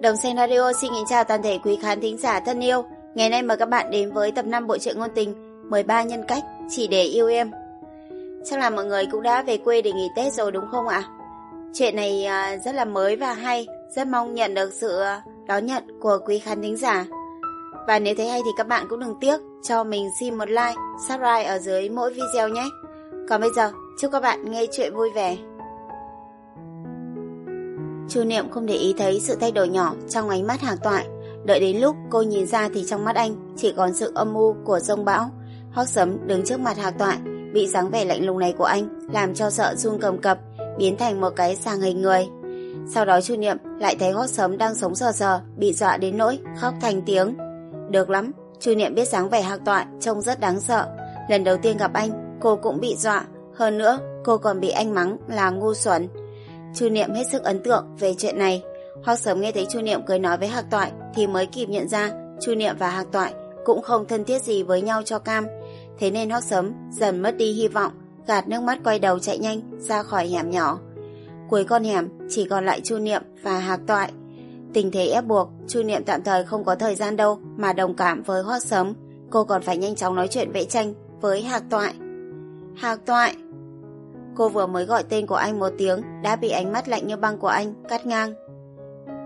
Đồng Xanh Radio xin kính chào toàn thể quý khán thính giả thân yêu. Ngày nay mời các bạn đến với tập 5 bộ truyện ngôn tình 13 nhân cách chỉ để yêu em. Chắc là mọi người cũng đã về quê để nghỉ Tết rồi đúng không ạ? Chuyện này à, rất là mới và hay, rất mong nhận được sự à, đón nhận của quý khán thính giả. Và nếu thấy hay thì các bạn cũng đừng tiếc cho mình xin một like, subscribe ở dưới mỗi video nhé. Còn bây giờ, chúc các bạn nghe chuyện vui vẻ. Chu Niệm không để ý thấy sự thay đổi nhỏ trong ánh mắt Hạc Toại. Đợi đến lúc cô nhìn ra thì trong mắt anh chỉ còn sự âm u của rông bão. Hoác Sấm đứng trước mặt Hạc Toại, bị dáng vẻ lạnh lùng này của anh làm cho sợ run cầm cập, biến thành một cái sàng hình người. Sau đó Chu Niệm lại thấy Hoác Sấm đang sống sờ sờ, bị dọa đến nỗi khóc thành tiếng. Được lắm, Chu Niệm biết dáng vẻ Hạc Toại trông rất đáng sợ. Lần đầu tiên gặp anh, cô cũng bị dọa, hơn nữa cô còn bị anh mắng là ngu xuẩn. Chu Niệm hết sức ấn tượng về chuyện này. Hoặc sớm nghe thấy Chu Niệm cười nói với Hạc Toại thì mới kịp nhận ra Chu Niệm và Hạc Toại cũng không thân thiết gì với nhau cho cam. Thế nên Hoắc sớm dần mất đi hy vọng, gạt nước mắt quay đầu chạy nhanh ra khỏi hẻm nhỏ. Cuối con hẻm chỉ còn lại Chu Niệm và Hạc Toại. Tình thế ép buộc, Chu Niệm tạm thời không có thời gian đâu mà đồng cảm với Hoắc sớm. Cô còn phải nhanh chóng nói chuyện vẽ tranh với Hạc Toại. Hạc Toại, Cô vừa mới gọi tên của anh một tiếng đã bị ánh mắt lạnh như băng của anh cắt ngang.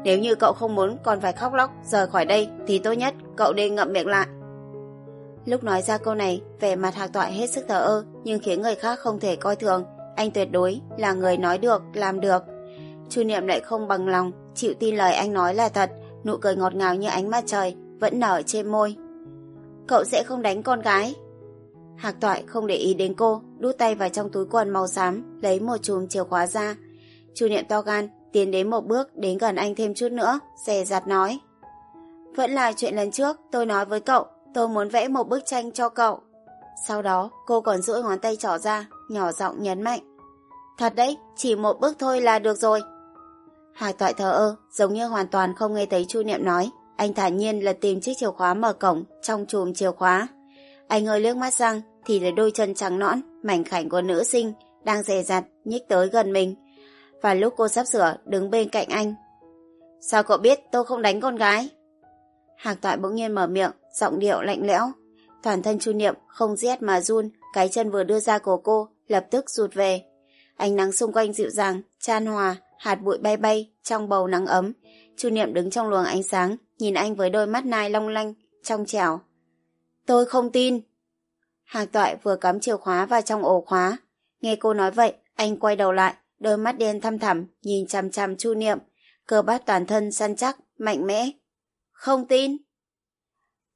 Nếu như cậu không muốn còn phải khóc lóc rời khỏi đây thì tốt nhất cậu nên ngậm miệng lại. Lúc nói ra câu này, vẻ mặt hạc toại hết sức thờ ơ nhưng khiến người khác không thể coi thường. Anh tuyệt đối là người nói được, làm được. Chu Niệm lại không bằng lòng, chịu tin lời anh nói là thật, nụ cười ngọt ngào như ánh mặt trời vẫn nở trên môi. Cậu sẽ không đánh con gái. Hạc toại không để ý đến cô, đút tay vào trong túi quần màu xám, lấy một chùm chìa khóa ra. Chu niệm to gan, tiến đến một bước, đến gần anh thêm chút nữa, xè giặt nói. Vẫn là chuyện lần trước, tôi nói với cậu, tôi muốn vẽ một bức tranh cho cậu. Sau đó, cô còn duỗi ngón tay trỏ ra, nhỏ giọng nhấn mạnh. Thật đấy, chỉ một bước thôi là được rồi. Hạc toại thờ ơ, giống như hoàn toàn không nghe thấy Chu Niệm nói. Anh thản nhiên lật tìm chiếc chìa khóa mở cổng trong chùm chìa khóa. Anh hơi liếc mắt sang, thì là đôi chân trắng nõn, mảnh khảnh của nữ sinh, đang dè dặt, nhích tới gần mình. Và lúc cô sắp sửa đứng bên cạnh anh. Sao cậu biết tôi không đánh con gái? Hạc toại bỗng nhiên mở miệng, giọng điệu lạnh lẽo. Toàn thân chu niệm không rét mà run, cái chân vừa đưa ra của cô, lập tức rụt về. Ánh nắng xung quanh dịu dàng, chan hòa, hạt bụi bay bay trong bầu nắng ấm. Chu niệm đứng trong luồng ánh sáng, nhìn anh với đôi mắt nai long lanh, trong trẻo. Tôi không tin. Hạc toại vừa cắm chìa khóa vào trong ổ khóa. Nghe cô nói vậy, anh quay đầu lại, đôi mắt đen thăm thẳm, nhìn chằm chằm chu niệm, cơ bắp toàn thân săn chắc, mạnh mẽ. Không tin.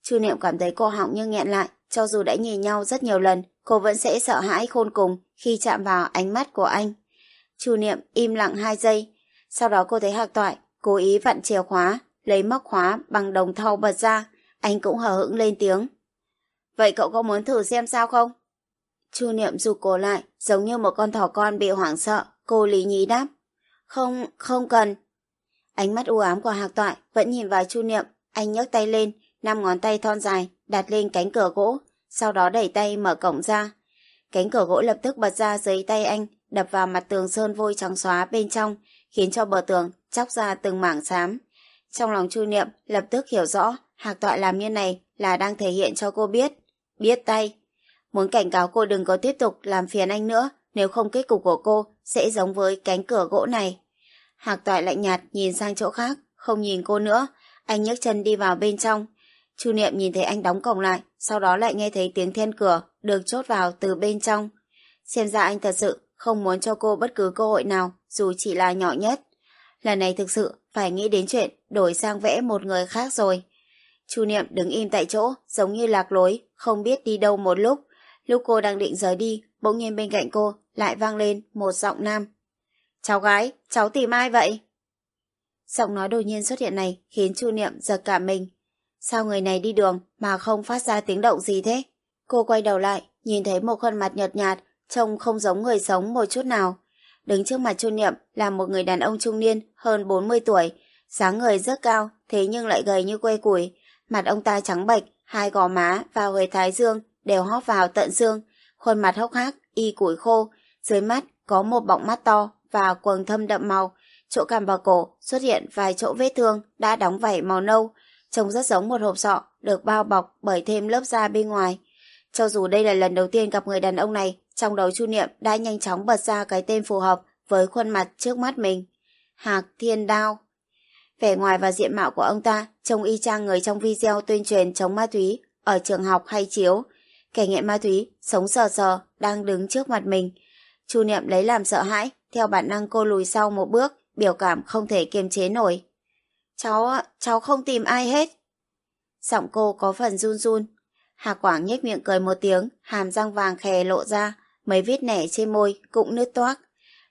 Chu niệm cảm thấy cô họng như nghẹn lại, cho dù đã nhìn nhau rất nhiều lần, cô vẫn sẽ sợ hãi khôn cùng khi chạm vào ánh mắt của anh. Chu niệm im lặng hai giây, sau đó cô thấy hạc toại, cố ý vặn chìa khóa, lấy móc khóa bằng đồng thau bật ra, anh cũng hờ hững lên tiếng. Vậy cậu có muốn thử xem sao không? Chu Niệm rụt cổ lại, giống như một con thỏ con bị hoảng sợ, cô lý nhí đáp. Không, không cần. Ánh mắt u ám của Hạc Toại vẫn nhìn vào Chu Niệm, anh nhấc tay lên, năm ngón tay thon dài, đặt lên cánh cửa gỗ, sau đó đẩy tay mở cổng ra. Cánh cửa gỗ lập tức bật ra dưới tay anh, đập vào mặt tường sơn vôi trắng xóa bên trong, khiến cho bờ tường chóc ra từng mảng xám. Trong lòng Chu Niệm lập tức hiểu rõ, Hạc Toại làm như này là đang thể hiện cho cô biết Biết tay. Muốn cảnh cáo cô đừng có tiếp tục làm phiền anh nữa, nếu không kết cục của cô sẽ giống với cánh cửa gỗ này. Hạc toại lạnh nhạt nhìn sang chỗ khác, không nhìn cô nữa. Anh nhấc chân đi vào bên trong. Chu Niệm nhìn thấy anh đóng cổng lại, sau đó lại nghe thấy tiếng then cửa được chốt vào từ bên trong. Xem ra anh thật sự không muốn cho cô bất cứ cơ hội nào, dù chỉ là nhỏ nhất. Lần này thực sự phải nghĩ đến chuyện đổi sang vẽ một người khác rồi. Chu Niệm đứng im tại chỗ, giống như lạc lối, không biết đi đâu một lúc. Lúc cô đang định rời đi, bỗng nhiên bên cạnh cô lại vang lên một giọng nam. Cháu gái, cháu tìm ai vậy? Giọng nói đột nhiên xuất hiện này khiến Chu Niệm giật cả mình. Sao người này đi đường mà không phát ra tiếng động gì thế? Cô quay đầu lại, nhìn thấy một khuôn mặt nhợt nhạt, trông không giống người sống một chút nào. Đứng trước mặt Chu Niệm là một người đàn ông trung niên hơn 40 tuổi, dáng người rất cao, thế nhưng lại gầy như que củi, Mặt ông ta trắng bệch, hai gò má và huề thái dương đều hóp vào tận xương, khuôn mặt hốc hác, y củi khô, dưới mắt có một bọng mắt to và quầng thâm đậm màu, chỗ cằm và cổ xuất hiện vài chỗ vết thương đã đóng vảy màu nâu, trông rất giống một hộp sọ được bao bọc bởi thêm lớp da bên ngoài. Cho dù đây là lần đầu tiên gặp người đàn ông này, trong đầu Chu Niệm đã nhanh chóng bật ra cái tên phù hợp với khuôn mặt trước mắt mình. Hạc Thiên Đao. Vẻ ngoài và diện mạo của ông ta trông y chang người trong video tuyên truyền chống ma túy ở trường học hay chiếu. Kẻ nghiện ma túy, sống sờ sờ, đang đứng trước mặt mình. Chu Niệm lấy làm sợ hãi, theo bản năng cô lùi sau một bước, biểu cảm không thể kiềm chế nổi. Cháu, cháu không tìm ai hết. Giọng cô có phần run run. Hà Quảng nhếch miệng cười một tiếng, hàm răng vàng khè lộ ra, mấy vết nẻ trên môi cũng nứt toác.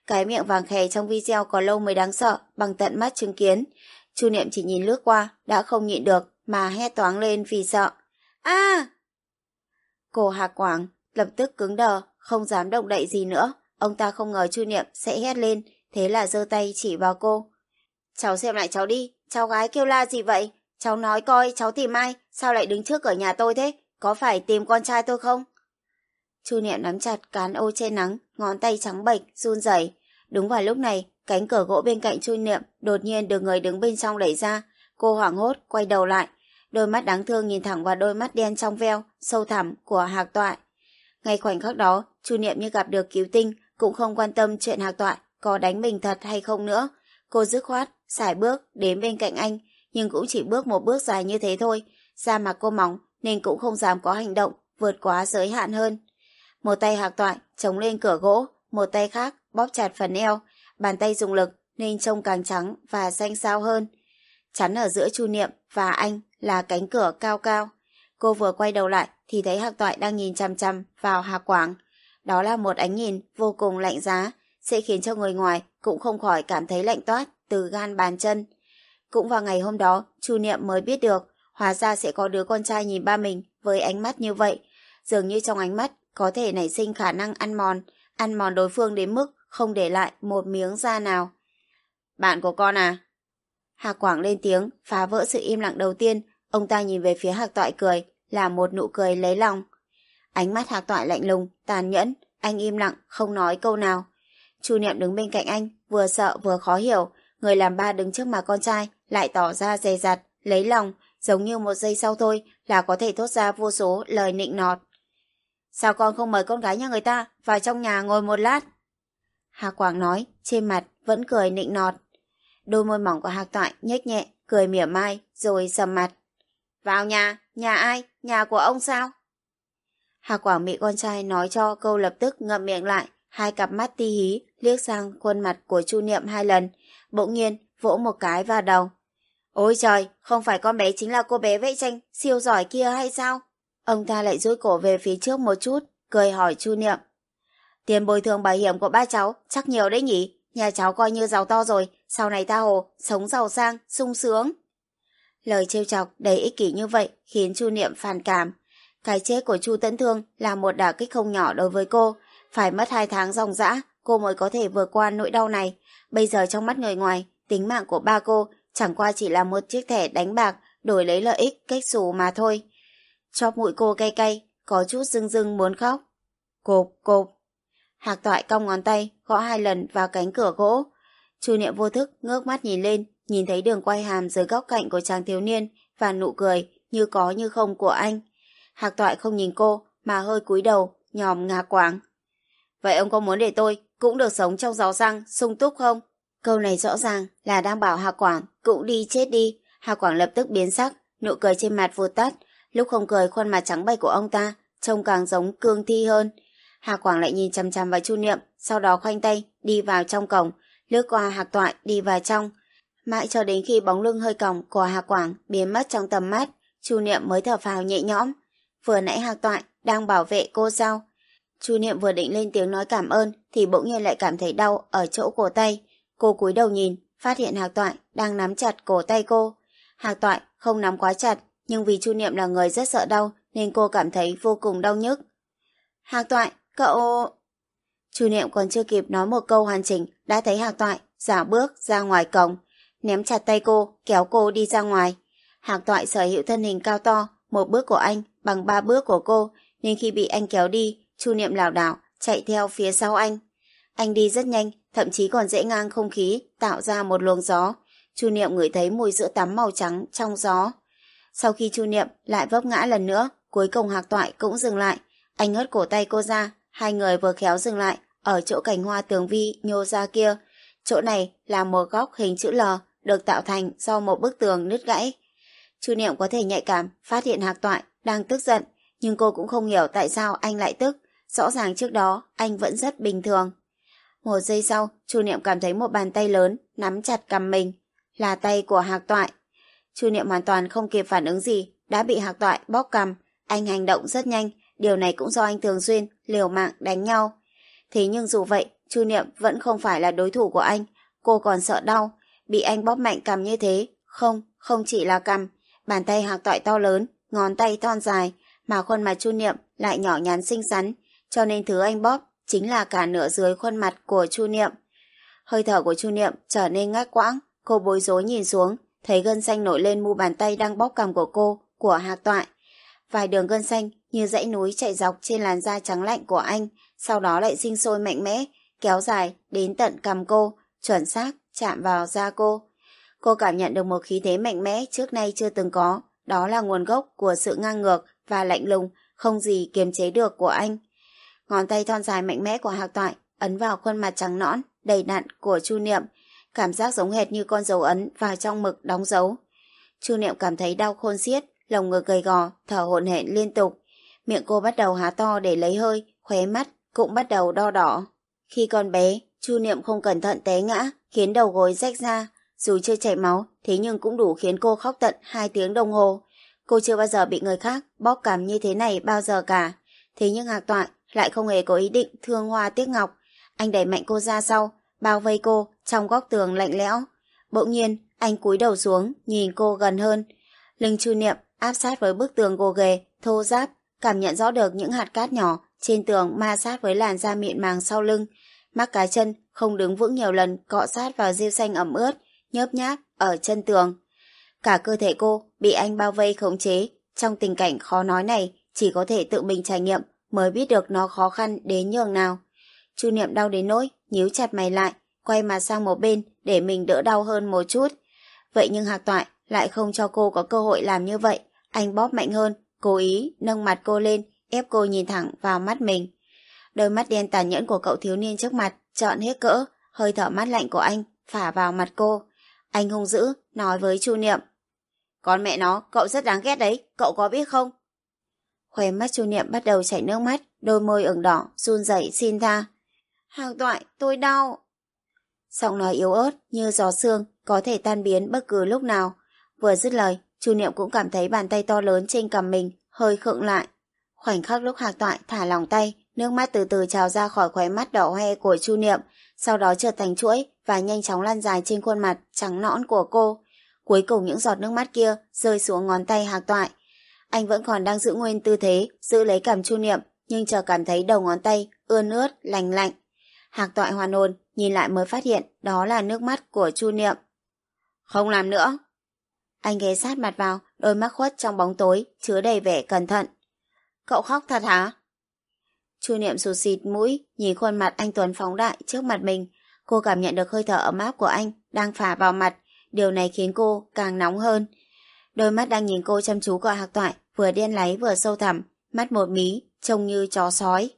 Cái miệng vàng khè trong video có lâu mới đáng sợ, bằng tận mắt chứng kiến. Chu Niệm chỉ nhìn lướt qua, đã không nhịn được, mà hét toáng lên vì sợ. a Cô Hà Quảng lập tức cứng đờ, không dám động đậy gì nữa. Ông ta không ngờ Chu Niệm sẽ hét lên, thế là giơ tay chỉ vào cô. Cháu xem lại cháu đi, cháu gái kêu la gì vậy? Cháu nói coi cháu tìm ai, sao lại đứng trước cửa nhà tôi thế? Có phải tìm con trai tôi không? Chu Niệm nắm chặt cán ô che nắng, ngón tay trắng bệch, run rẩy. Đúng vào lúc này, cánh cửa gỗ bên cạnh Chu Niệm đột nhiên được người đứng bên trong đẩy ra. Cô hoảng hốt, quay đầu lại. Đôi mắt đáng thương nhìn thẳng vào đôi mắt đen trong veo, sâu thẳm của Hạc Toại. Ngay khoảnh khắc đó, Chu Niệm như gặp được cứu tinh, cũng không quan tâm chuyện Hạc Toại có đánh mình thật hay không nữa. Cô dứt khoát, xài bước, đến bên cạnh anh, nhưng cũng chỉ bước một bước dài như thế thôi. Da mặt cô mỏng, nên cũng không dám có hành động, vượt quá giới hạn hơn. Một tay Hạc Toại chống lên cửa gỗ, một tay khác bóp chặt phần eo, bàn tay dùng lực nên trông càng trắng và xanh xao hơn. Chắn ở giữa Chu Niệm và anh là cánh cửa cao cao. Cô vừa quay đầu lại thì thấy Hạc Toại đang nhìn chăm chăm vào Hạc Quảng. Đó là một ánh nhìn vô cùng lạnh giá, sẽ khiến cho người ngoài cũng không khỏi cảm thấy lạnh toát từ gan bàn chân. Cũng vào ngày hôm đó, Chu Niệm mới biết được, hóa ra sẽ có đứa con trai nhìn ba mình với ánh mắt như vậy. Dường như trong ánh mắt có thể nảy sinh khả năng ăn mòn, ăn mòn đối phương đến mức không để lại một miếng da nào. Bạn của con à? Hà Quảng lên tiếng, phá vỡ sự im lặng đầu tiên, ông ta nhìn về phía Hạc Toại cười, là một nụ cười lấy lòng. Ánh mắt Hạc Toại lạnh lùng, tàn nhẫn, anh im lặng, không nói câu nào. Chu Niệm đứng bên cạnh anh, vừa sợ vừa khó hiểu, người làm ba đứng trước mặt con trai, lại tỏ ra dè dặt, lấy lòng, giống như một giây sau thôi là có thể thốt ra vô số lời nịnh nọt. Sao con không mời con gái nhà người ta vào trong nhà ngồi một lát? Hà Quảng nói, trên mặt vẫn cười nịnh nọt. Đôi môi mỏng của Hạc Toại nhếch nhẹ, cười mỉa mai, rồi sầm mặt. Vào nhà, nhà ai? Nhà của ông sao? Hà Quảng bị con trai nói cho câu lập tức ngậm miệng lại, hai cặp mắt ti hí liếc sang khuôn mặt của Chu Niệm hai lần, bỗng nhiên vỗ một cái vào đầu. Ôi trời, không phải con bé chính là cô bé vẽ tranh siêu giỏi kia hay sao? Ông ta lại duỗi cổ về phía trước một chút, cười hỏi Chu Niệm. Tiền bồi thường bảo hiểm của ba cháu chắc nhiều đấy nhỉ? Nhà cháu coi như giàu to rồi, sau này ta hồ, sống giàu sang, sung sướng. Lời trêu chọc đầy ích kỷ như vậy khiến Chu Niệm phản cảm. Cái chết của Chu Tấn Thương là một đả kích không nhỏ đối với cô. Phải mất hai tháng dòng dã, cô mới có thể vượt qua nỗi đau này. Bây giờ trong mắt người ngoài, tính mạng của ba cô chẳng qua chỉ là một chiếc thẻ đánh bạc đổi lấy lợi ích cách xù mà thôi. Chóp mũi cô cay cay, có chút rưng rưng muốn khóc. Cộp, cộp. Hạc toại cong ngón tay, gõ hai lần vào cánh cửa gỗ. Chu niệm vô thức ngước mắt nhìn lên, nhìn thấy đường quay hàm dưới góc cạnh của chàng thiếu niên và nụ cười như có như không của anh. Hạc toại không nhìn cô, mà hơi cúi đầu, nhòm ngà quáng. Vậy ông có muốn để tôi cũng được sống trong gió răng sung túc không? Câu này rõ ràng là đang bảo Hạc Quảng cũng đi chết đi. Hạc Quảng lập tức biến sắc, nụ cười trên mặt vụt tắt. Lúc không cười khuôn mặt trắng bệch của ông ta trông càng giống cương thi hơn. Hà Quảng lại nhìn chằm chằm vào Chu Niệm, sau đó khoanh tay đi vào trong cổng, lướt qua Hạc Toại đi vào trong. Mãi cho đến khi bóng lưng hơi còng của Hà Quảng biến mất trong tầm mắt, Chu Niệm mới thở phào nhẹ nhõm. Vừa nãy Hạc Toại đang bảo vệ cô sao? Chu Niệm vừa định lên tiếng nói cảm ơn thì bỗng nhiên lại cảm thấy đau ở chỗ cổ tay. Cô cúi đầu nhìn, phát hiện Hạc Toại đang nắm chặt cổ tay cô. Hạc Toại không nắm quá chặt, nhưng vì Chu Niệm là người rất sợ đau nên cô cảm thấy vô cùng đau nhức. Hạc Toại, cậu... Chu Niệm còn chưa kịp nói một câu hoàn chỉnh đã thấy Hạc Toại giả bước ra ngoài cổng, ném chặt tay cô, kéo cô đi ra ngoài. Hạc Toại sở hữu thân hình cao to, một bước của anh bằng ba bước của cô, nên khi bị anh kéo đi, Chu Niệm lảo đảo chạy theo phía sau anh. Anh đi rất nhanh, thậm chí còn dễ ngang không khí, tạo ra một luồng gió. Chu Niệm ngửi thấy mùi sữa tắm màu trắng trong gió. Sau khi Chu Niệm lại vấp ngã lần nữa, cuối cùng Hạc Toại cũng dừng lại. Anh hất cổ tay cô ra, hai người vừa khéo dừng lại, ở chỗ cành hoa tường vi nhô ra kia. Chỗ này là một góc hình chữ L, được tạo thành do một bức tường nứt gãy. Chu Niệm có thể nhạy cảm, phát hiện Hạc Toại đang tức giận, nhưng cô cũng không hiểu tại sao anh lại tức. Rõ ràng trước đó, anh vẫn rất bình thường. Một giây sau, Chu Niệm cảm thấy một bàn tay lớn nắm chặt cầm mình, là tay của Hạc Toại. Chu Niệm hoàn toàn không kịp phản ứng gì, đã bị Hạc Toại bóp cầm. Anh hành động rất nhanh, điều này cũng do anh thường xuyên liều mạng đánh nhau. Thế nhưng dù vậy, Chu Niệm vẫn không phải là đối thủ của anh, cô còn sợ đau, bị anh bóp mạnh cầm như thế. Không, không chỉ là cầm, bàn tay Hạc Toại to lớn, ngón tay thon dài, mà khuôn mặt Chu Niệm lại nhỏ nhắn xinh xắn, cho nên thứ anh bóp chính là cả nửa dưới khuôn mặt của Chu Niệm. Hơi thở của Chu Niệm trở nên ngắt quãng, cô bối rối nhìn xuống, thấy gân xanh nổi lên mu bàn tay đang bóp cằm của cô, của Hạc Toại. Vài đường gân xanh như dãy núi chạy dọc trên làn da trắng lạnh của anh, sau đó lại sinh sôi mạnh mẽ, kéo dài đến tận cằm cô, chuẩn xác chạm vào da cô. Cô cảm nhận được một khí thế mạnh mẽ trước nay chưa từng có, đó là nguồn gốc của sự ngang ngược và lạnh lùng, không gì kiềm chế được của anh. Ngón tay thon dài mạnh mẽ của Hạc Toại ấn vào khuôn mặt trắng nõn, đầy đặn của Chu Niệm, cảm giác giống hệt như con dấu ấn vào trong mực đóng dấu. Chu Niệm cảm thấy đau khôn xiết, lồng ngực gầy gò, thở hổn hển liên tục. Miệng cô bắt đầu há to để lấy hơi, khóe mắt cũng bắt đầu đo đỏ. Khi còn bé, Chu Niệm không cẩn thận té ngã, khiến đầu gối rách ra. Dù chưa chảy máu, thế nhưng cũng đủ khiến cô khóc tận 2 tiếng đồng hồ. Cô chưa bao giờ bị người khác bóp cảm như thế này bao giờ cả. Thế nhưng Hạc Toại lại không hề có ý định thương hoa tiếc ngọc. Anh đẩy mạnh cô ra sau, bao vây cô trong góc tường lạnh lẽo. Bỗng nhiên, anh cúi đầu xuống, nhìn cô gần hơn. Linh Chu Niệm áp sát với bức tường gồ ghề, thô ráp, cảm nhận rõ được những hạt cát nhỏ trên tường ma sát với làn da mịn màng sau lưng. Mắt cá chân không đứng vững nhiều lần cọ sát vào rêu xanh ẩm ướt, nhớp nháp ở chân tường. Cả cơ thể cô bị anh bao vây khống chế. Trong tình cảnh khó nói này, chỉ có thể tự mình trải nghiệm mới biết được nó khó khăn đến nhường nào. Chu Niệm đau đến nỗi, nhíu chặt mày lại, quay mặt sang một bên để mình đỡ đau hơn một chút. Vậy nhưng Hạc Toại lại không cho cô có cơ hội làm như vậy. Anh bóp mạnh hơn, cố ý nâng mặt cô lên, ép cô nhìn thẳng vào mắt mình. Đôi mắt đen tàn nhẫn của cậu thiếu niên trước mặt chọn hết cỡ, hơi thở mát lạnh của anh phả vào mặt cô. Anh hung dữ, nói với Chu Niệm. Con mẹ nó, cậu rất đáng ghét đấy, cậu có biết không? Khóe mắt Chu Niệm bắt đầu chảy nước mắt, đôi môi ửng đỏ, run rẩy xin tha. Hàng toại, tôi đau. Giọng nói yếu ớt như gió sương, có thể tan biến bất cứ lúc nào. Vừa dứt lời, Chu Niệm cũng cảm thấy bàn tay to lớn trên cầm mình hơi khựng lại. Khoảnh khắc lúc Hạc Toại thả lòng tay, nước mắt từ từ trào ra khỏi khóe mắt đỏ hoe của Chu Niệm, sau đó trượt thành chuỗi và nhanh chóng lan dài trên khuôn mặt trắng nõn của cô. Cuối cùng những giọt nước mắt kia rơi xuống ngón tay Hạc Toại. Anh vẫn còn đang giữ nguyên tư thế, giữ lấy cảm Chu Niệm, nhưng chờ cảm thấy đầu ngón tay ươn ướt, lành lạnh. Hạc Toại hoàn hồn, nhìn lại mới phát hiện đó là nước mắt của Chu Niệm. Không làm nữa. Anh ghé sát mặt vào, đôi mắt khuất trong bóng tối, chứa đầy vẻ cẩn thận. Cậu khóc thật hả? Chu Niệm sụt xịt mũi, nhìn khuôn mặt anh Tuấn phóng đại trước mặt mình. Cô cảm nhận được hơi thở ấm áp của anh đang phả vào mặt. Điều này khiến cô càng nóng hơn. Đôi mắt đang nhìn cô chăm chú gọi hạc toại, vừa đen láy vừa sâu thẳm, mắt một mí, trông như chó sói.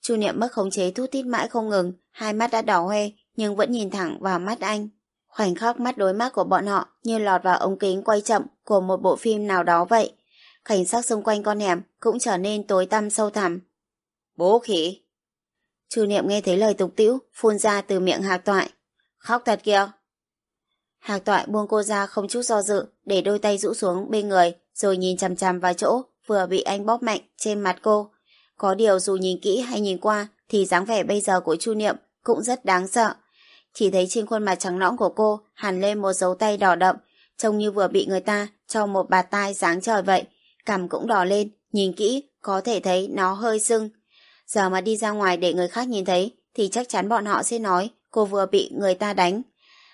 Chu Niệm mất khống chế thút tít mãi không ngừng, hai mắt đã đỏ hoe, nhưng vẫn nhìn thẳng vào mắt anh. Khoảnh khắc mắt đối mắt của bọn họ như lọt vào ống kính quay chậm của một bộ phim nào đó vậy. Cảnh sắc xung quanh con hẻm cũng trở nên tối tăm sâu thẳm. Bố khỉ! Chu Niệm nghe thấy lời tục tĩu phun ra từ miệng Hạc Toại. Khóc thật kìa! Hạc Toại buông cô ra không chút do dự để đôi tay rũ xuống bên người rồi nhìn chằm chằm vào chỗ vừa bị anh bóp mạnh trên mặt cô. Có điều dù nhìn kỹ hay nhìn qua thì dáng vẻ bây giờ của Chu Niệm cũng rất đáng sợ. Chỉ thấy trên khuôn mặt trắng nõn của cô hàn lên một dấu tay đỏ đậm, trông như vừa bị người ta cho một bà tai dáng trời vậy. Cằm cũng đỏ lên, nhìn kỹ có thể thấy nó hơi sưng. Giờ mà đi ra ngoài để người khác nhìn thấy thì chắc chắn bọn họ sẽ nói cô vừa bị người ta đánh.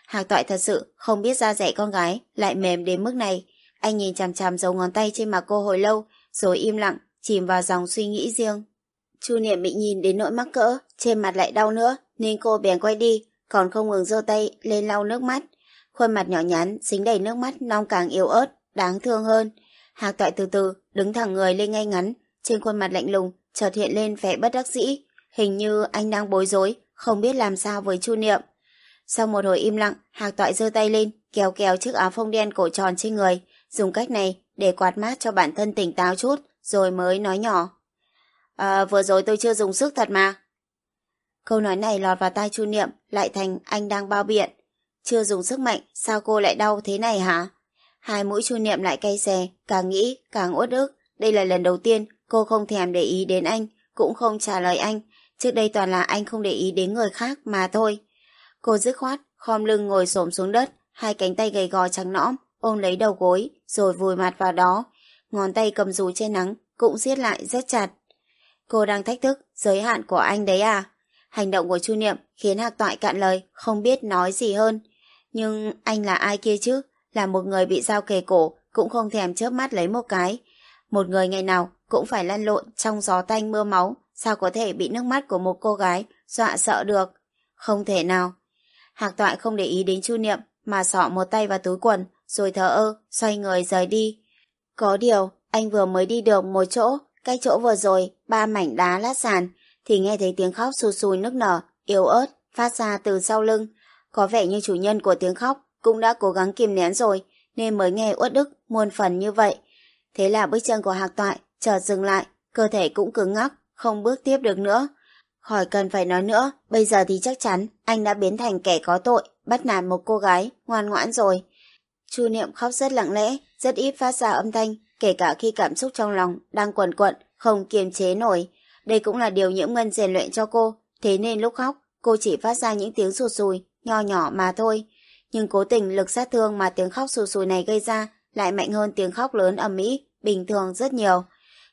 Hạc toại thật sự không biết da rẻ con gái lại mềm đến mức này. Anh nhìn chằm chằm dấu ngón tay trên mặt cô hồi lâu rồi im lặng chìm vào dòng suy nghĩ riêng. Chu Niệm bị nhìn đến nỗi mắc cỡ, trên mặt lại đau nữa, nên cô bèn quay đi, còn không ngừng giơ tay lên lau nước mắt. Khuôn mặt nhỏ nhắn, dính đầy nước mắt, non càng yếu ớt, đáng thương hơn. Hạc toại từ từ, đứng thẳng người lên ngay ngắn, trên khuôn mặt lạnh lùng, chợt hiện lên vẻ bất đắc dĩ. Hình như anh đang bối rối, không biết làm sao với Chu Niệm. Sau một hồi im lặng, Hạc toại giơ tay lên, kéo kéo chiếc áo phông đen cổ tròn trên người, dùng cách này để quạt mát cho bản thân tỉnh táo chút, rồi mới nói nhỏ. À, vừa rồi tôi chưa dùng sức thật mà. Câu nói này lọt vào tai Chu Niệm, lại thành anh đang bao biện. Chưa dùng sức mạnh, sao cô lại đau thế này hả? Hai mũi Chu Niệm lại cay xè, càng nghĩ, càng uất ức. Đây là lần đầu tiên cô không thèm để ý đến anh, cũng không trả lời anh. Trước đây toàn là anh không để ý đến người khác mà thôi. Cô dứt khoát, khom lưng ngồi xổm xuống đất, hai cánh tay gầy gò trắng nõm, ôm lấy đầu gối, rồi vùi mặt vào đó. Ngón tay cầm dù che nắng, cũng siết lại rất chặt. Cô đang thách thức giới hạn của anh đấy à? Hành động của Chu Niệm khiến Hạc Toại cạn lời, không biết nói gì hơn. Nhưng anh là ai kia chứ? Là một người bị dao kề cổ, cũng không thèm chớp mắt lấy một cái. Một người ngày nào cũng phải lăn lộn trong gió tanh mưa máu, sao có thể bị nước mắt của một cô gái dọa sợ được? Không thể nào. Hạc Toại không để ý đến Chu Niệm, mà sọ một tay vào túi quần, rồi thở ơ, xoay người rời đi. Có điều, anh vừa mới đi được một chỗ, cái chỗ vừa rồi, ba mảnh đá lát sàn, thì nghe thấy tiếng khóc xù sùi nức nở, yếu ớt, phát ra từ sau lưng. Có vẻ như chủ nhân của tiếng khóc cũng đã cố gắng kìm nén rồi, nên mới nghe uất ức muôn phần như vậy. Thế là bước chân của Hạc Toại chợt dừng lại, cơ thể cũng cứng ngắc, không bước tiếp được nữa. Khỏi cần phải nói nữa, bây giờ thì chắc chắn anh đã biến thành kẻ có tội, bắt nạt một cô gái, ngoan ngoãn rồi. Chu Niệm khóc rất lặng lẽ, rất ít phát ra âm thanh, kể cả khi cảm xúc trong lòng đang quần quận, không kiềm chế nổi. Đây cũng là điều Nhiễm Ngân rèn luyện cho cô, thế nên lúc khóc, cô chỉ phát ra những tiếng sụt sùi, nho nhỏ mà thôi. Nhưng cố tình lực sát thương mà tiếng khóc sụt sùi này gây ra lại mạnh hơn tiếng khóc lớn ở mỹ bình thường rất nhiều.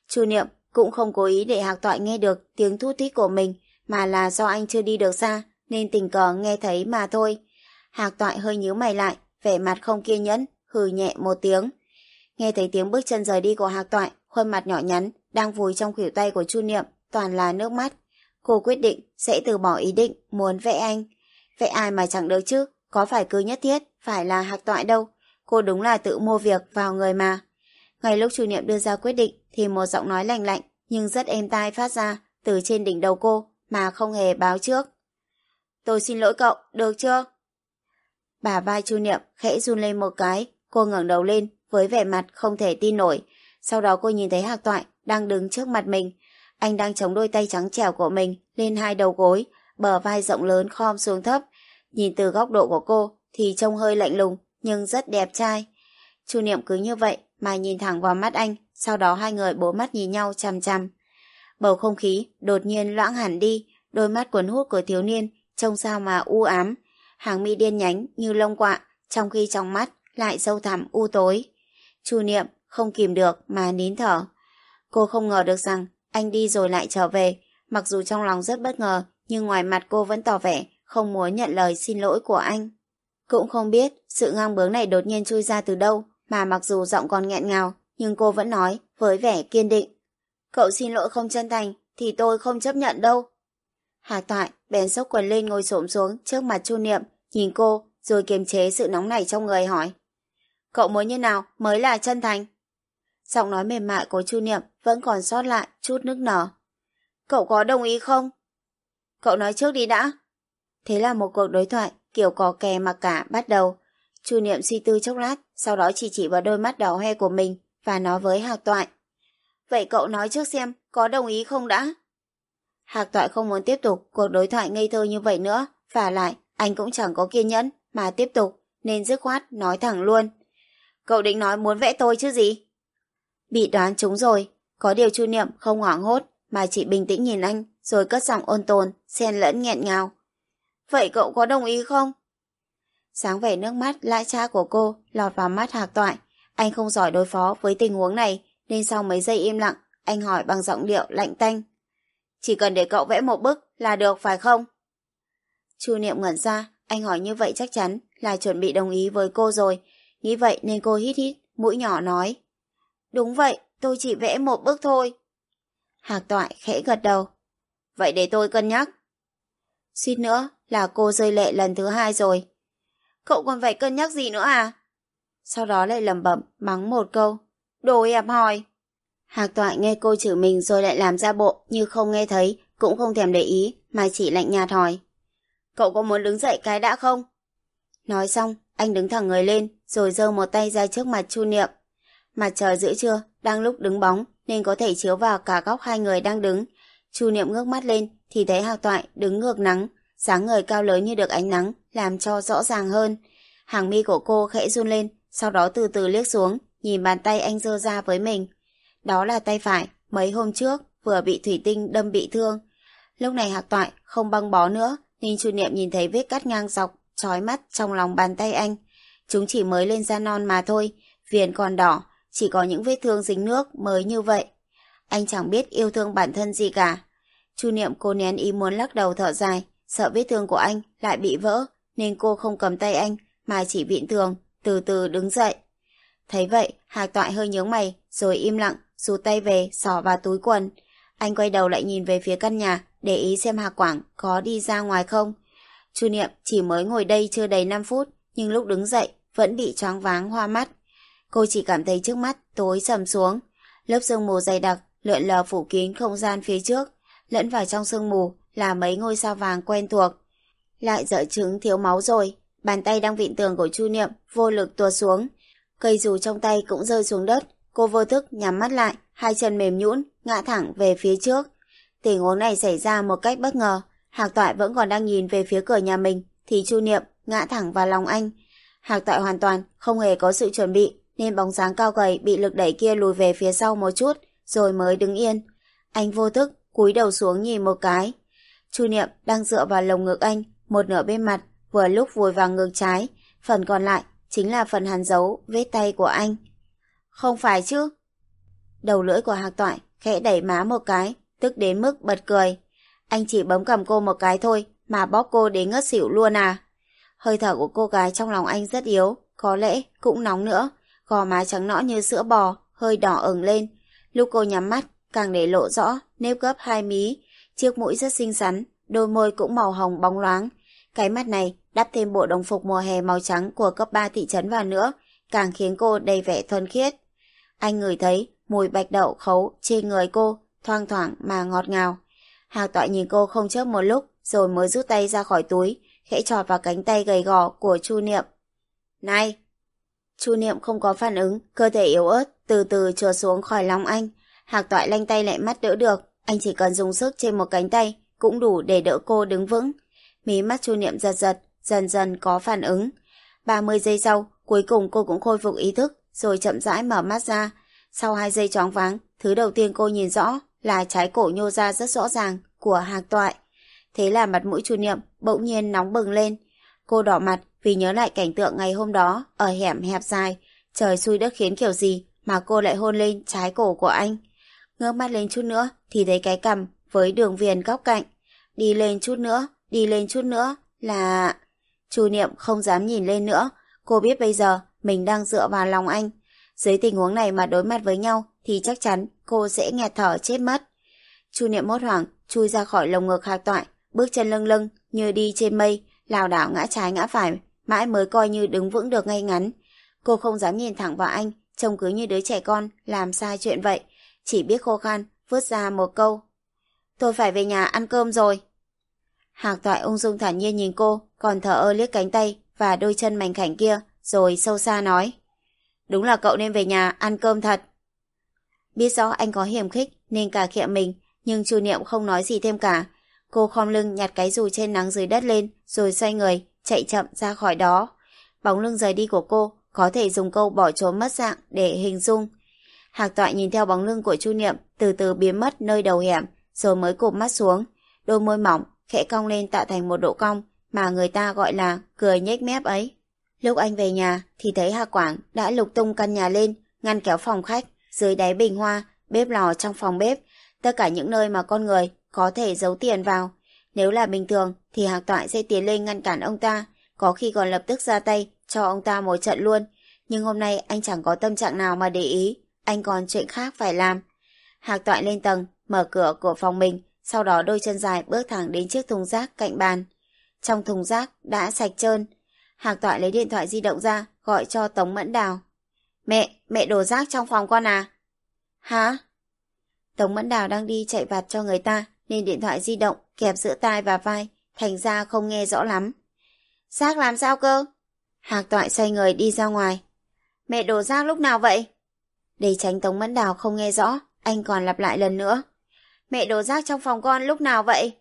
Chu Niệm cũng không cố ý để Hạc Toại nghe được tiếng thu thít của mình, mà là do anh chưa đi được xa, nên tình cờ nghe thấy mà thôi. Hạc Toại hơi nhíu mày lại, vẻ mặt không kiên nhẫn, hừ nhẹ một tiếng. Nghe thấy tiếng bước chân rời đi của Hạc Toại, khuôn mặt nhỏ nhắn, đang vùi trong khuỷu tay của Chu Niệm, toàn là nước mắt. Cô quyết định sẽ từ bỏ ý định muốn vẽ anh. Vẽ ai mà chẳng được chứ, có phải cứ nhất thiết, phải là Hạc Toại đâu. Cô đúng là tự mua việc vào người mà. Ngay lúc Chu Niệm đưa ra quyết định thì một giọng nói lạnh lạnh nhưng rất êm tai phát ra từ trên đỉnh đầu cô mà không hề báo trước. Tôi xin lỗi cậu, được chưa? Bà vai Chu Niệm khẽ run lên một cái, cô ngẩng đầu lên với vẻ mặt không thể tin nổi. Sau đó cô nhìn thấy Hạc Toại đang đứng trước mặt mình. Anh đang chống đôi tay trắng trẻo của mình lên hai đầu gối, bờ vai rộng lớn khom xuống thấp. Nhìn từ góc độ của cô thì trông hơi lạnh lùng nhưng rất đẹp trai. Chu Niệm cứ như vậy mà nhìn thẳng vào mắt anh, sau đó hai người bố mắt nhìn nhau chằm chằm. Bầu không khí đột nhiên loãng hẳn đi, đôi mắt cuốn hút của thiếu niên trông sao mà u ám, hàng mi điên nhánh như lông quạ, trong khi trong mắt lại sâu thẳm u tối. Chu Niệm không kìm được mà nín thở. Cô không ngờ được rằng anh đi rồi lại trở về, mặc dù trong lòng rất bất ngờ, nhưng ngoài mặt cô vẫn tỏ vẻ không muốn nhận lời xin lỗi của anh. Cũng không biết sự ngang bướng này đột nhiên chui ra từ đâu, mà mặc dù giọng còn nghẹn ngào, nhưng cô vẫn nói với vẻ kiên định. Cậu xin lỗi không chân thành, thì tôi không chấp nhận đâu. Hà Toại bèn sốc quần lên ngồi xổm xuống trước mặt Chu Niệm, nhìn cô, rồi kiềm chế sự nóng nảy trong người hỏi. Cậu muốn như nào mới là chân thành? Giọng nói mềm mại của Chu Niệm vẫn còn sót lại chút nước nở. Cậu có đồng ý không? Cậu nói trước đi đã. Thế là một cuộc đối thoại kiểu cò kè mặc cả bắt đầu. Chu Niệm suy tư chốc lát, sau đó chỉ chỉ vào đôi mắt đỏ hoe của mình và nói với Hạc Toại. Vậy cậu nói trước xem, có đồng ý không đã? Hạc Toại không muốn tiếp tục cuộc đối thoại ngây thơ như vậy nữa, và lại anh cũng chẳng có kiên nhẫn mà tiếp tục, nên dứt khoát nói thẳng luôn. Cậu định nói muốn vẽ tôi chứ gì? Bị đoán trúng rồi, có điều Chu Niệm không hoảng hốt mà chỉ bình tĩnh nhìn anh rồi cất giọng ôn tồn, xen lẫn nghẹn ngào. Vậy cậu có đồng ý không? Sáng vẻ nước mắt lãi cha của cô lọt vào mắt Hạc Toại. Anh không giỏi đối phó với tình huống này nên sau mấy giây im lặng anh hỏi bằng giọng điệu lạnh tanh. Chỉ cần để cậu vẽ một bức là được phải không? Chu Niệm ngẩn ra, anh hỏi như vậy chắc chắn là chuẩn bị đồng ý với cô rồi. Nghĩ vậy nên cô hít hít, mũi nhỏ nói. Đúng vậy, tôi chỉ vẽ một bức thôi. Hạc Toại khẽ gật đầu. Vậy để tôi cân nhắc. suýt nữa là cô rơi lệ lần thứ hai rồi. Cậu còn phải cân nhắc gì nữa à? Sau đó lại lẩm bẩm mắng một câu. Đồ hẹp hòi. Hạc toại nghe cô chửi mình rồi lại làm ra bộ như không nghe thấy, cũng không thèm để ý, mà chỉ lạnh nhạt hỏi. Cậu có muốn đứng dậy cái đã không? Nói xong, anh đứng thẳng người lên, rồi giơ một tay ra trước mặt Chu Niệm. Mặt trời giữa trưa, đang lúc đứng bóng, nên có thể chiếu vào cả góc hai người đang đứng. Chu Niệm ngước mắt lên, thì thấy Hạc Toại đứng ngược nắng, sáng người cao lớn như được ánh nắng, làm cho rõ ràng hơn. Hàng mi của cô khẽ run lên, sau đó từ từ liếc xuống, nhìn bàn tay anh giơ ra với mình. Đó là tay phải, mấy hôm trước, vừa bị thủy tinh đâm bị thương. Lúc này Hạc Toại không băng bó nữa, nên Chu Niệm nhìn thấy vết cắt ngang dọc, trói mắt trong lòng bàn tay anh. Chúng chỉ mới lên da non mà thôi, viền còn đỏ, chỉ có những vết thương dính nước mới như vậy. Anh chẳng biết yêu thương bản thân gì cả. Chu Niệm cô nén ý muốn lắc đầu thở dài, sợ vết thương của anh lại bị vỡ, nên cô không cầm tay anh, mà chỉ vịn thường, từ từ đứng dậy. Thấy vậy, Hạc Toại hơi nhướng mày, rồi im lặng, rút tay về, xỏ vào túi quần. Anh quay đầu lại nhìn về phía căn nhà, để ý xem Hạc Quảng có đi ra ngoài không. Chu Niệm chỉ mới ngồi đây chưa đầy 5 phút, nhưng lúc đứng dậy vẫn bị choáng váng hoa mắt. Cô chỉ cảm thấy trước mắt tối sầm xuống. Lớp sương mù dày đặc lượn lờ phủ kín không gian phía trước, lẫn vào trong sương mù là mấy ngôi sao vàng quen thuộc. Lại dở chứng thiếu máu rồi, bàn tay đang vịn tường của Chu Niệm vô lực tuột xuống. Cây dù trong tay cũng rơi xuống đất, cô vô thức nhắm mắt lại, hai chân mềm nhũn, ngã thẳng về phía trước. Tình huống này xảy ra một cách bất ngờ, Hạc Toại vẫn còn đang nhìn về phía cửa nhà mình, thì Chu Niệm ngã thẳng vào lòng anh. Hạc Toại hoàn toàn không hề có sự chuẩn bị, nên bóng dáng cao gầy bị lực đẩy kia lùi về phía sau một chút, rồi mới đứng yên. Anh vô thức cúi đầu xuống nhìn một cái. Chu Niệm đang dựa vào lồng ngực anh, một nửa bên mặt, vừa lúc vùi vào ngực trái, phần còn lại chính là phần hàn dấu vết tay của anh. Không phải chứ? Đầu lưỡi của Hạc Toại khẽ đẩy má một cái, tức đến mức bật cười. Anh chỉ bấm cầm cô một cái thôi, mà bóp cô đến ngất xỉu luôn à. Hơi thở của cô gái trong lòng anh rất yếu, có lẽ cũng nóng nữa. Gò má trắng nõn như sữa bò, hơi đỏ ửng lên. Lúc cô nhắm mắt, càng để lộ rõ, nếp gấp hai mí. Chiếc mũi rất xinh xắn, đôi môi cũng màu hồng bóng loáng. Cái mắt này đắp thêm bộ đồng phục mùa hè màu trắng của cấp 3 thị trấn vào nữa, càng khiến cô đầy vẻ thuần khiết. Anh ngửi thấy mùi bạch đậu khấu trên người cô, thoang thoảng mà ngọt ngào. Hạc tọa nhìn cô không chớp một lúc, rồi mới rút tay ra khỏi túi, khẽ trọt vào cánh tay gầy gò của Chu Niệm. Này! Chu Niệm không có phản ứng, cơ thể yếu ớt, từ từ trượt xuống khỏi lòng anh. Hạc toại lanh tay lại mắt đỡ được, anh chỉ cần dùng sức trên một cánh tay, cũng đủ để đỡ cô đứng vững. Mí mắt Chu Niệm giật giật, dần dần có phản ứng. 30 giây sau, cuối cùng cô cũng khôi phục ý thức, rồi chậm rãi mở mắt ra. Sau hai giây choáng váng, thứ đầu tiên cô nhìn rõ là trái cổ nhô ra rất rõ ràng của hạc toại. Thế là mặt mũi chu niệm bỗng nhiên nóng bừng lên. Cô đỏ mặt vì nhớ lại cảnh tượng ngày hôm đó ở hẻm hẹp dài. Trời xui đất khiến kiểu gì mà cô lại hôn lên trái cổ của anh. Ngước mắt lên chút nữa thì thấy cái cằm với đường viền góc cạnh. Đi lên chút nữa, đi lên chút nữa là... Chu Niệm không dám nhìn lên nữa. Cô biết bây giờ mình đang dựa vào lòng anh. Dưới tình huống này mà đối mặt với nhau thì chắc chắn cô sẽ nghẹt thở chết mất. Chu Niệm mốt hoảng chui ra khỏi lồng ngực hạc toại, bước chân lâng lâng như đi trên mây, lảo đảo ngã trái ngã phải, mãi mới coi như đứng vững được ngay ngắn. Cô không dám nhìn thẳng vào anh, trông cứ như đứa trẻ con, làm sai chuyện vậy. Chỉ biết khô khan, vứt ra một câu. Tôi phải về nhà ăn cơm rồi. Hạc toại ung dung thản nhiên nhìn cô, còn thở ơ liếc cánh tay và đôi chân mảnh khảnh kia, rồi sâu xa nói. Đúng là cậu nên về nhà ăn cơm thật. Biết rõ anh có hiểm khích nên cả khịa mình, nhưng chu niệm không nói gì thêm cả. Cô khom lưng nhặt cái dù trên nắng dưới đất lên, rồi xoay người, chạy chậm ra khỏi đó. Bóng lưng rời đi của cô có thể dùng câu bỏ trốn mất dạng để hình dung. Hạc toại nhìn theo bóng lưng của chu niệm từ từ biến mất nơi đầu hẻm, rồi mới cụp mắt xuống. Đôi môi mỏng, khẽ cong lên tạo thành một độ cong mà người ta gọi là cười nhếch mép ấy. Lúc anh về nhà thì thấy Hà Quảng đã lục tung căn nhà lên, ngăn kéo phòng khách, dưới đáy bình hoa, bếp lò trong phòng bếp, tất cả những nơi mà con người có thể giấu tiền vào. Nếu là bình thường thì Hạc Toại sẽ tiến lên ngăn cản ông ta, có khi còn lập tức ra tay cho ông ta một trận luôn. Nhưng hôm nay anh chẳng có tâm trạng nào mà để ý, anh còn chuyện khác phải làm. Hạc Toại lên tầng, mở cửa của phòng mình, sau đó đôi chân dài bước thẳng đến chiếc thùng rác cạnh bàn. Trong thùng rác đã sạch trơn. Hạc Toại lấy điện thoại di động ra, gọi cho Tống Mẫn Đào. Mẹ, mẹ đổ rác trong phòng con à? Hả? Tống Mẫn Đào đang đi chạy vặt cho người ta, nên điện thoại di động kẹp giữa tai và vai, thành ra không nghe rõ lắm. Rác làm sao cơ? Hạc Toại xoay người đi ra ngoài. Mẹ đổ rác lúc nào vậy? Để tránh Tống Mẫn Đào không nghe rõ, anh còn lặp lại lần nữa. Mẹ đổ rác trong phòng con lúc nào vậy?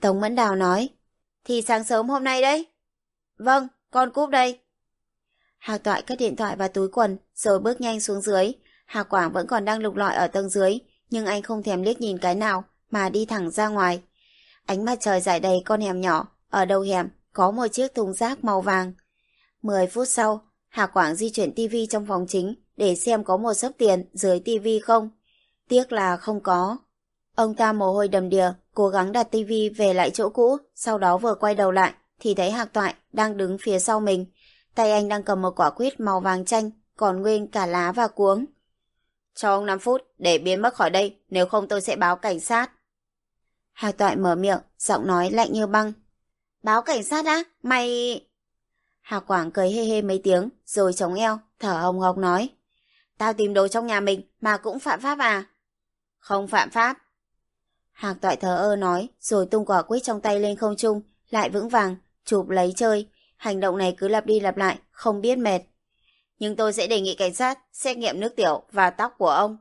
Tống Mẫn Đào nói. Thì sáng sớm hôm nay đấy. Vâng, con cúp đây. Hạc Toại cất điện thoại vào túi quần, rồi bước nhanh xuống dưới. Hạc Quảng vẫn còn đang lục lọi ở tầng dưới, nhưng anh không thèm liếc nhìn cái nào, mà đi thẳng ra ngoài. Ánh mặt trời dải đầy con hẻm nhỏ, ở đầu hẻm có một chiếc thùng rác màu vàng. Mười phút sau, Hạc Quảng di chuyển tivi trong phòng chính để xem có một sấp tiền dưới tivi không. Tiếc là không có. Ông ta mồ hôi đầm đìa, cố gắng đặt tivi về lại chỗ cũ, sau đó vừa quay đầu lại, thì thấy Hạc Toại đang đứng phía sau mình. Tay anh đang cầm một quả quýt màu vàng chanh, còn nguyên cả lá và cuống. Cho ông 5 phút để biến mất khỏi đây, nếu không tôi sẽ báo cảnh sát. Hà Toại mở miệng, giọng nói lạnh như băng. Báo cảnh sát á? Mày... Hà Quảng cười hê hê mấy tiếng, rồi chống eo, thở hồng hộc nói. Tao tìm đồ trong nhà mình mà cũng phạm pháp à? Không phạm pháp. Hạc Toại thờ ơ nói, rồi tung quả quýt trong tay lên không trung, lại vững vàng, chụp lấy chơi. Hành động này cứ lặp đi lặp lại, không biết mệt. Nhưng tôi sẽ đề nghị cảnh sát xét nghiệm nước tiểu và tóc của ông.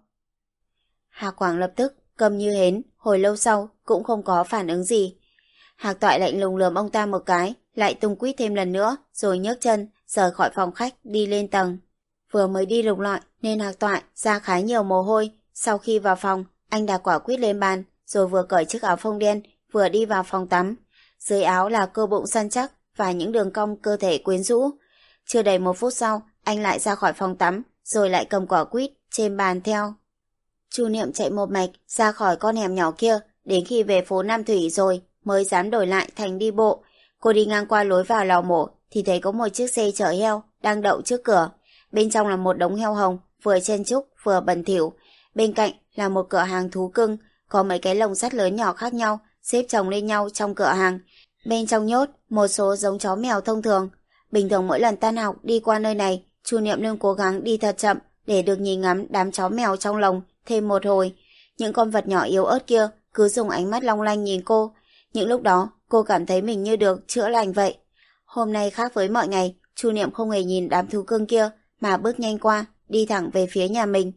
Hà Quảng lập tức, cầm như hến, hồi lâu sau, cũng không có phản ứng gì. Hạc Toại lạnh lùng lườm ông ta một cái, lại tung quýt thêm lần nữa, rồi nhấc chân, rời khỏi phòng khách, đi lên tầng. Vừa mới đi lục lọi, nên Hạc Toại ra khá nhiều mồ hôi. Sau khi vào phòng, anh đặt quả quýt lên bàn, rồi vừa cởi chiếc áo phông đen, vừa đi vào phòng tắm. Dưới áo là cơ bụng săn chắc và những đường cong cơ thể quyến rũ. Chưa đầy một phút sau, anh lại ra khỏi phòng tắm, rồi lại cầm quả quýt trên bàn theo. Chu Niệm chạy một mạch ra khỏi con hẻm nhỏ kia, đến khi về phố Nam Thủy rồi mới dám đổi lại thành đi bộ. Cô đi ngang qua lối vào lò mổ thì thấy có một chiếc xe chở heo đang đậu trước cửa. Bên trong là một đống heo hồng, vừa chen trúc vừa bẩn thỉu. Bên cạnh là một cửa hàng thú cưng, có mấy cái lồng sắt lớn nhỏ khác nhau xếp chồng lên nhau trong cửa hàng. Bên trong nhốt một số giống chó mèo thông thường. Bình thường mỗi lần tan học đi qua nơi này, Chu Niệm luôn cố gắng đi thật chậm để được nhìn ngắm đám chó mèo trong lồng thêm một hồi. Những con vật nhỏ yếu ớt kia cứ dùng ánh mắt long lanh nhìn cô. Những lúc đó, cô cảm thấy mình như được chữa lành vậy. Hôm nay khác với mọi ngày, Chu Niệm không hề nhìn đám thú cưng kia, mà bước nhanh qua, đi thẳng về phía nhà mình.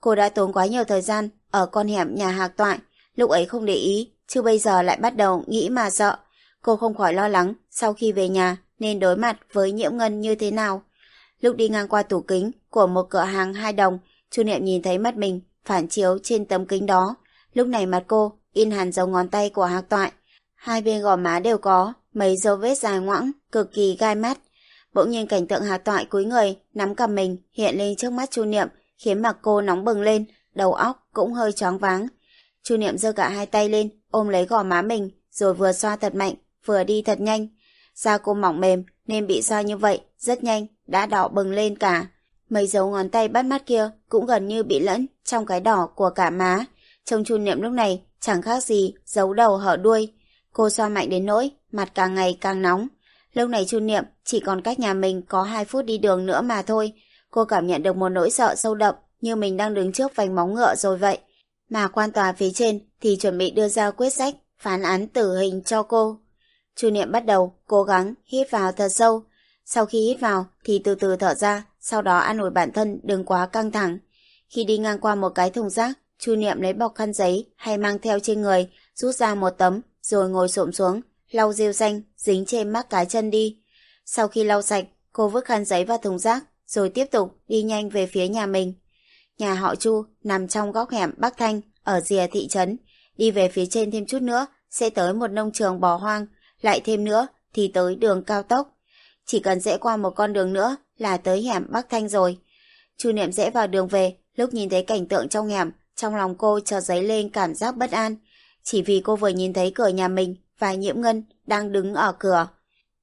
Cô đã tốn quá nhiều thời gian ở con hẻm nhà hạc toại, lúc ấy không để ý, chứ bây giờ lại bắt đầu nghĩ mà sợ. Cô không khỏi lo lắng sau khi về nhà nên đối mặt với nhiễm ngân như thế nào. Lúc đi ngang qua tủ kính của một cửa hàng hai đồng, Chu Niệm nhìn thấy mắt mình phản chiếu trên tấm kính đó. Lúc này mặt cô in hẳn dấu ngón tay của hạc toại. Hai bên gò má đều có mấy dấu vết dài ngoãng, cực kỳ gai mắt. Bỗng nhiên cảnh tượng hạc toại cúi người, nắm cầm mình hiện lên trước mắt Chu Niệm, khiến mặt cô nóng bừng lên, đầu óc cũng hơi choáng váng. Chu Niệm giơ cả hai tay lên, ôm lấy gò má mình, rồi vừa xoa thật mạnh, vừa đi thật nhanh. Da cô mỏng mềm nên bị xoa như vậy, rất nhanh, đã đỏ bừng lên cả. Mấy dấu ngón tay bắt mắt kia cũng gần như bị lẫn trong cái đỏ của cả má. Trông Chu Niệm lúc này chẳng khác gì giấu đầu hở đuôi. Cô xoa mạnh đến nỗi mặt càng ngày càng nóng. Lúc này Chu Niệm chỉ còn cách nhà mình có 2 phút đi đường nữa mà thôi. Cô cảm nhận được một nỗi sợ sâu đậm như mình đang đứng trước vành móng ngựa rồi vậy. Mà quan tòa phía trên thì chuẩn bị đưa ra quyết sách phán án tử hình cho cô. Chu Niệm bắt đầu cố gắng hít vào thật sâu. Sau khi hít vào thì từ từ thở ra, sau đó an ủi bản thân đừng quá căng thẳng. Khi đi ngang qua một cái thùng rác, Chu Niệm lấy bọc khăn giấy hay mang theo trên người, rút ra một tấm, rồi ngồi xổm xuống, lau rêu xanh dính trên mắt cái chân đi. Sau khi lau sạch, cô vứt khăn giấy vào thùng rác, rồi tiếp tục đi nhanh về phía nhà mình. Nhà họ Chu nằm trong góc hẻm Bắc Thanh ở rìa thị trấn. Đi về phía trên thêm chút nữa sẽ tới một nông trường bò hoang, lại thêm nữa thì tới đường cao tốc. Chỉ cần rẽ qua một con đường nữa là tới hẻm Bắc Thanh rồi. Chu Niệm rẽ vào đường về, lúc nhìn thấy cảnh tượng trong hẻm, trong lòng cô chợt dấy lên cảm giác bất an. Chỉ vì cô vừa nhìn thấy cửa nhà mình và Nhiễm Ngân đang đứng ở cửa.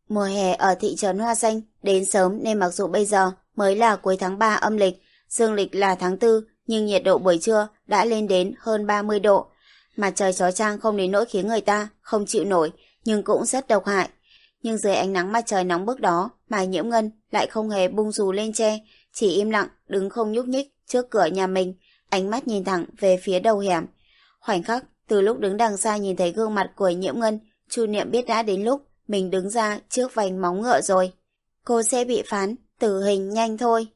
Mùa hè ở thị trấn Hoa Xanh đến sớm nên mặc dù bây giờ mới là cuối tháng 3 âm lịch, dương lịch là tháng 4, nhưng nhiệt độ buổi trưa đã lên đến hơn 30 độ. Mặt trời chó trang không đến nỗi khiến người ta không chịu nổi, nhưng cũng rất độc hại. Nhưng dưới ánh nắng mặt trời nóng bức đó, Mai Nhiễm Ngân lại không hề bung dù lên che, chỉ im lặng đứng không nhúc nhích trước cửa nhà mình, ánh mắt nhìn thẳng về phía đầu hẻm. Khoảnh khắc, từ lúc đứng đằng xa nhìn thấy gương mặt của Nhiễm Ngân, Chu Niệm biết đã đến lúc mình đứng ra trước vành móng ngựa rồi. Cô sẽ bị phán tử hình nhanh thôi.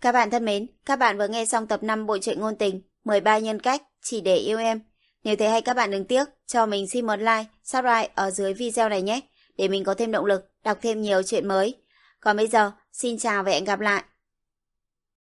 Các bạn thân mến, các bạn vừa nghe xong tập 5 bộ truyện ngôn tình 13 nhân cách chỉ để yêu em. Nếu thấy hay các bạn đừng tiếc, cho mình xin một like, subscribe ở dưới video này nhé, để mình có thêm động lực đọc thêm nhiều chuyện mới. Còn bây giờ, xin chào và hẹn gặp lại.